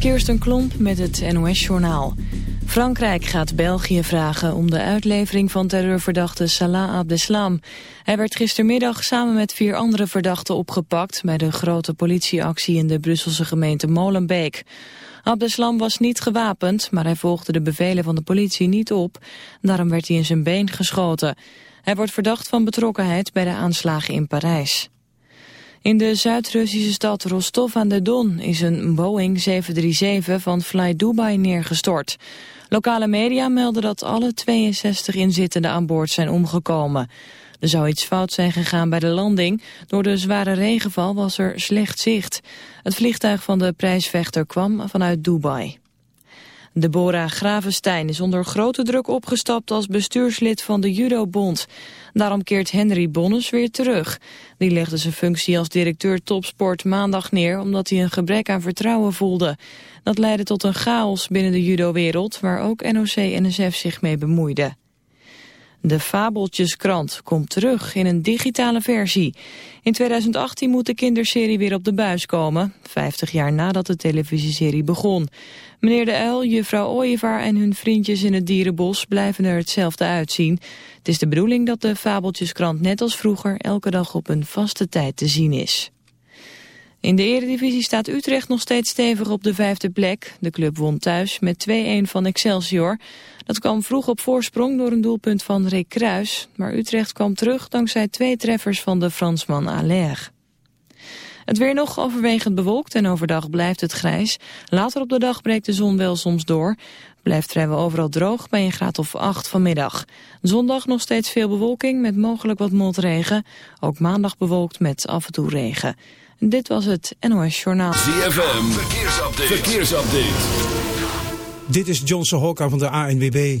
Kirsten Klomp met het NOS-journaal. Frankrijk gaat België vragen om de uitlevering van terreurverdachte Salah Abdeslam. Hij werd gistermiddag samen met vier andere verdachten opgepakt... bij de grote politieactie in de Brusselse gemeente Molenbeek. Abdeslam was niet gewapend, maar hij volgde de bevelen van de politie niet op. Daarom werd hij in zijn been geschoten. Hij wordt verdacht van betrokkenheid bij de aanslagen in Parijs. In de Zuid-Russische stad Rostov aan de Don is een Boeing 737 van Fly Dubai neergestort. Lokale media melden dat alle 62 inzittenden aan boord zijn omgekomen. Er zou iets fout zijn gegaan bij de landing. Door de zware regenval was er slecht zicht. Het vliegtuig van de prijsvechter kwam vanuit Dubai. Deborah Gravenstein is onder grote druk opgestapt als bestuurslid van de Judobond. Daarom keert Henry Bonnes weer terug. Die legde zijn functie als directeur topsport maandag neer omdat hij een gebrek aan vertrouwen voelde. Dat leidde tot een chaos binnen de judowereld waar ook NOC-NSF zich mee bemoeide. De Fabeltjeskrant komt terug in een digitale versie. In 2018 moet de kinderserie weer op de buis komen, 50 jaar nadat de televisieserie begon. Meneer de Uil, juffrouw Ooievaar en hun vriendjes in het dierenbos blijven er hetzelfde uitzien. Het is de bedoeling dat de Fabeltjeskrant net als vroeger elke dag op een vaste tijd te zien is. In de eredivisie staat Utrecht nog steeds stevig op de vijfde plek. De club won thuis met 2-1 van Excelsior. Dat kwam vroeg op voorsprong door een doelpunt van Rick Kruis. Maar Utrecht kwam terug dankzij twee treffers van de Fransman Aller. Het weer nog overwegend bewolkt en overdag blijft het grijs. Later op de dag breekt de zon wel soms door. Blijft vrijwel overal droog bij een graad of 8 vanmiddag. Zondag nog steeds veel bewolking met mogelijk wat motregen. Ook maandag bewolkt met af en toe regen. Dit was het NOS Journaal. ZFM, verkeersupdate. verkeersupdate. Dit is Johnson Hokka van de ANWB.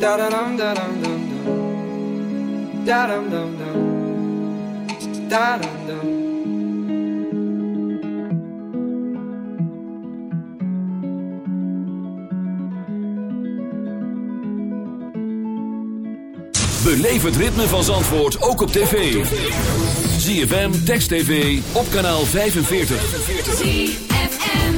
Da da dum da dum dum dum. Da dum dum dum. Da dum dum. Beleef het ritme van Zandvoort ook op tv. ZFM, Text TV, op kanaal 45.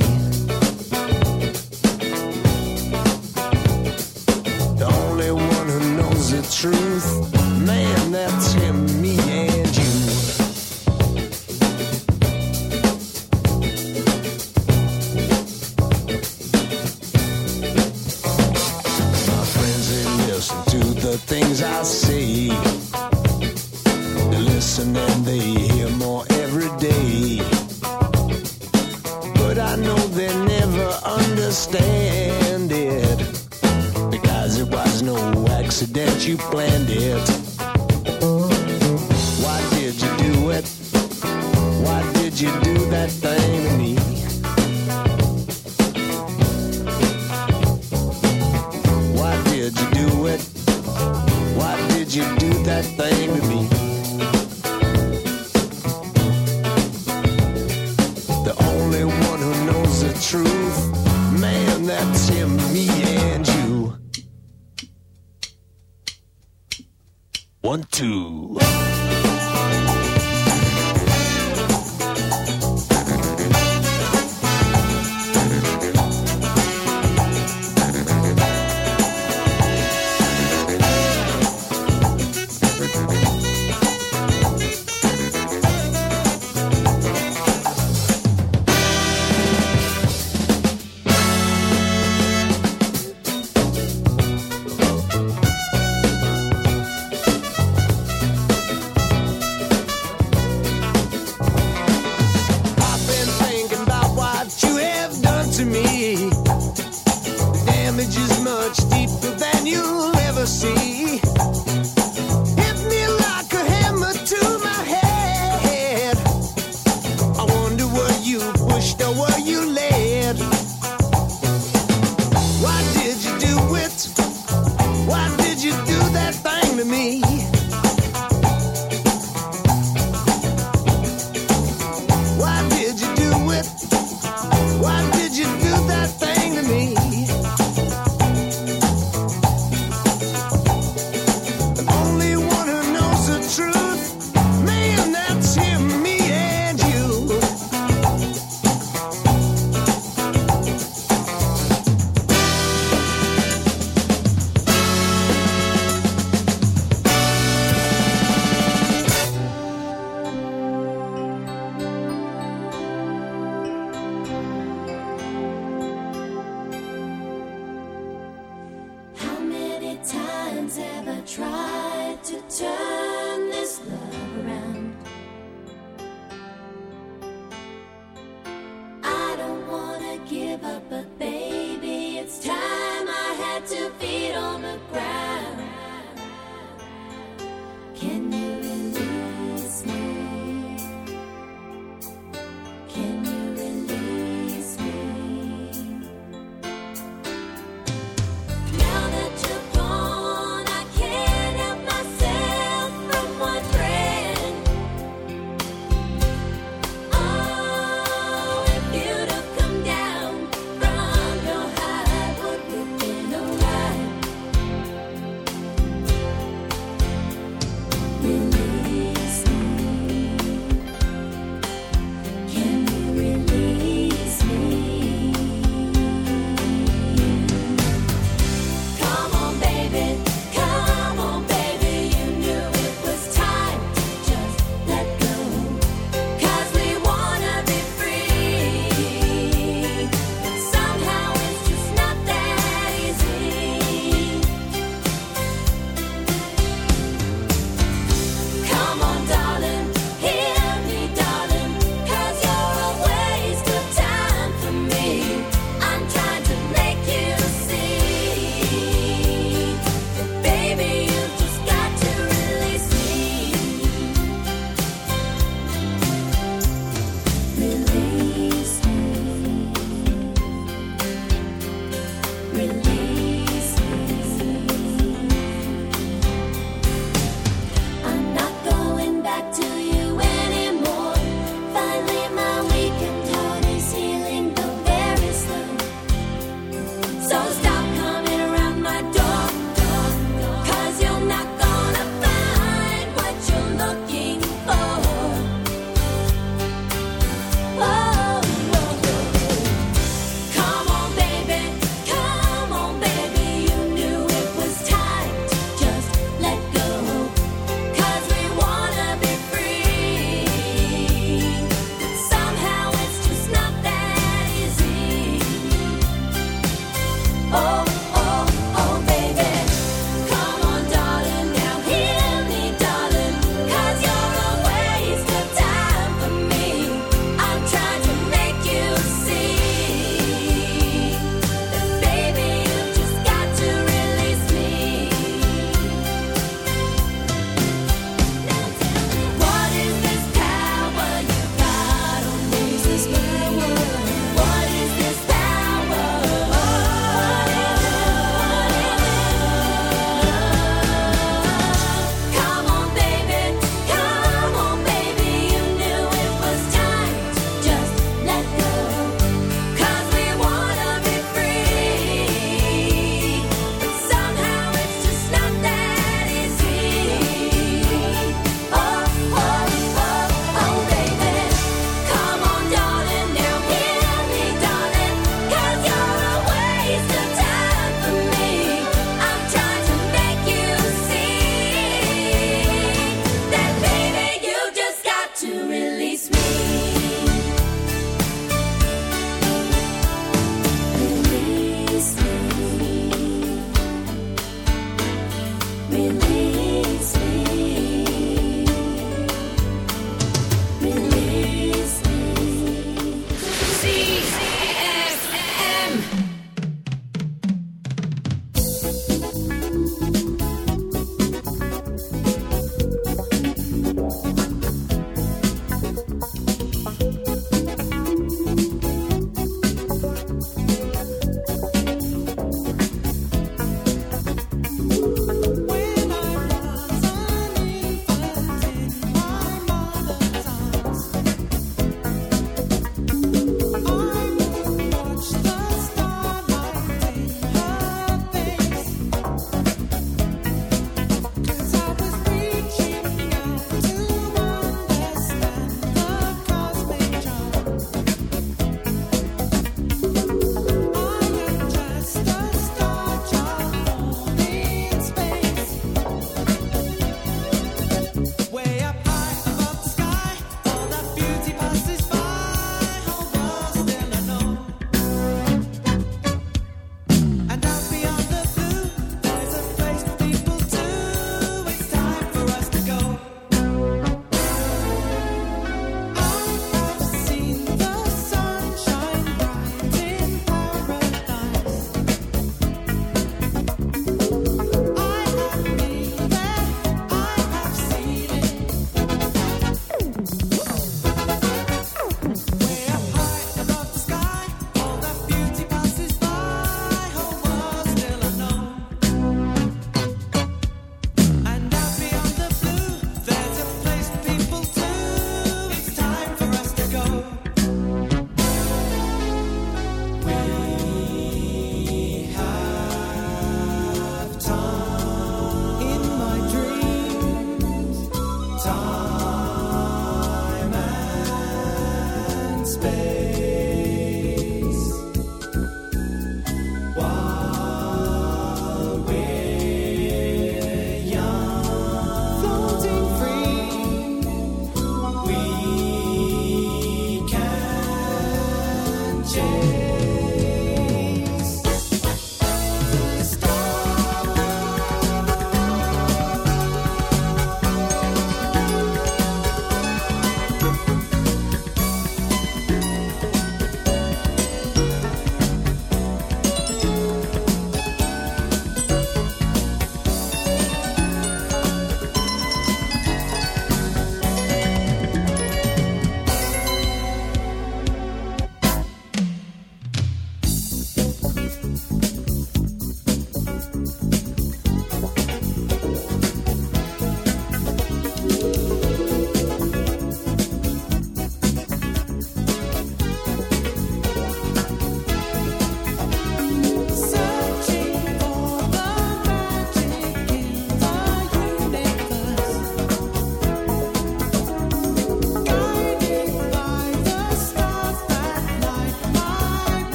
truth.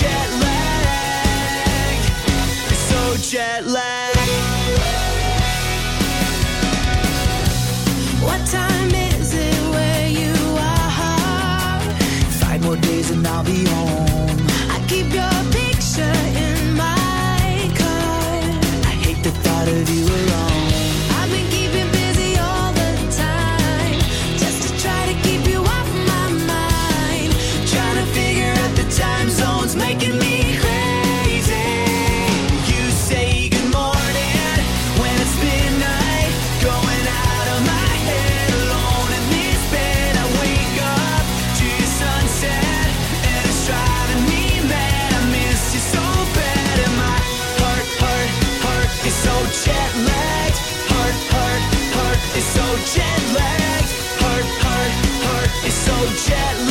jet lag. So jet lag What time is it where you are? Five more days and I'll be home. It's so jet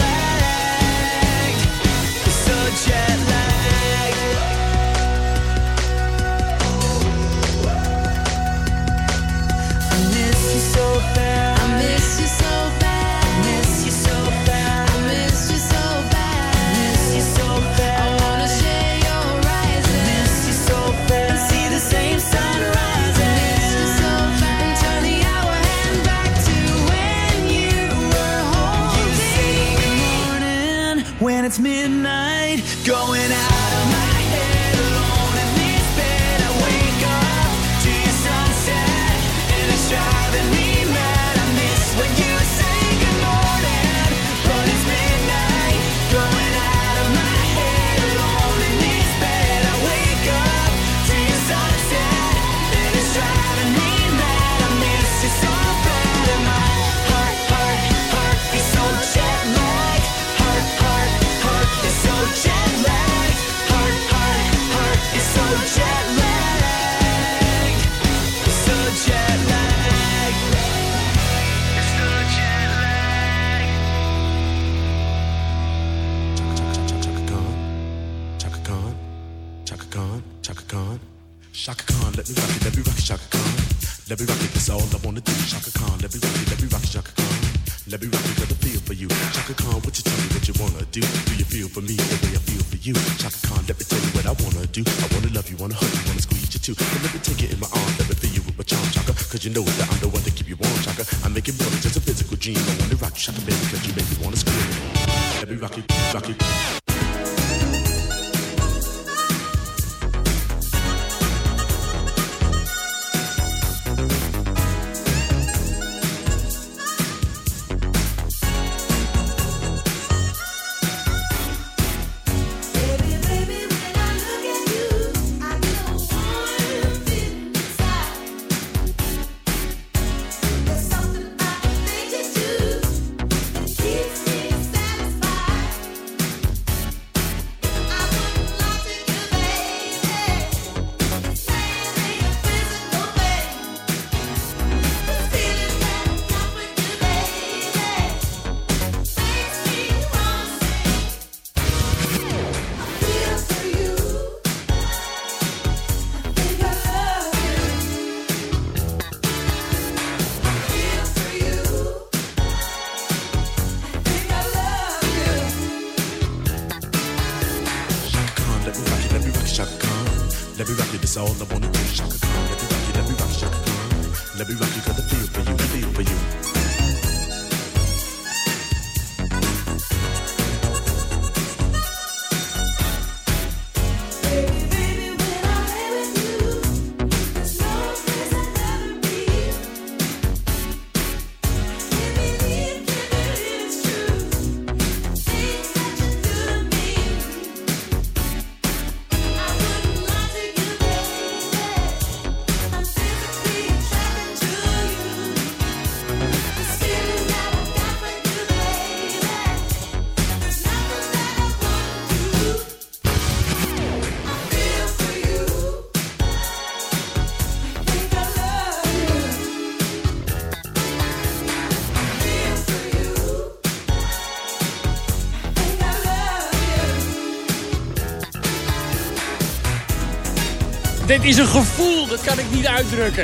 Let me rock you, that's all I wanna do. Shaka Khan, let me rock you, let me rock you, Shaka Khan. Let me rock you, got the feel for you, I feel for you. Dit is een gevoel, dat kan ik niet uitdrukken.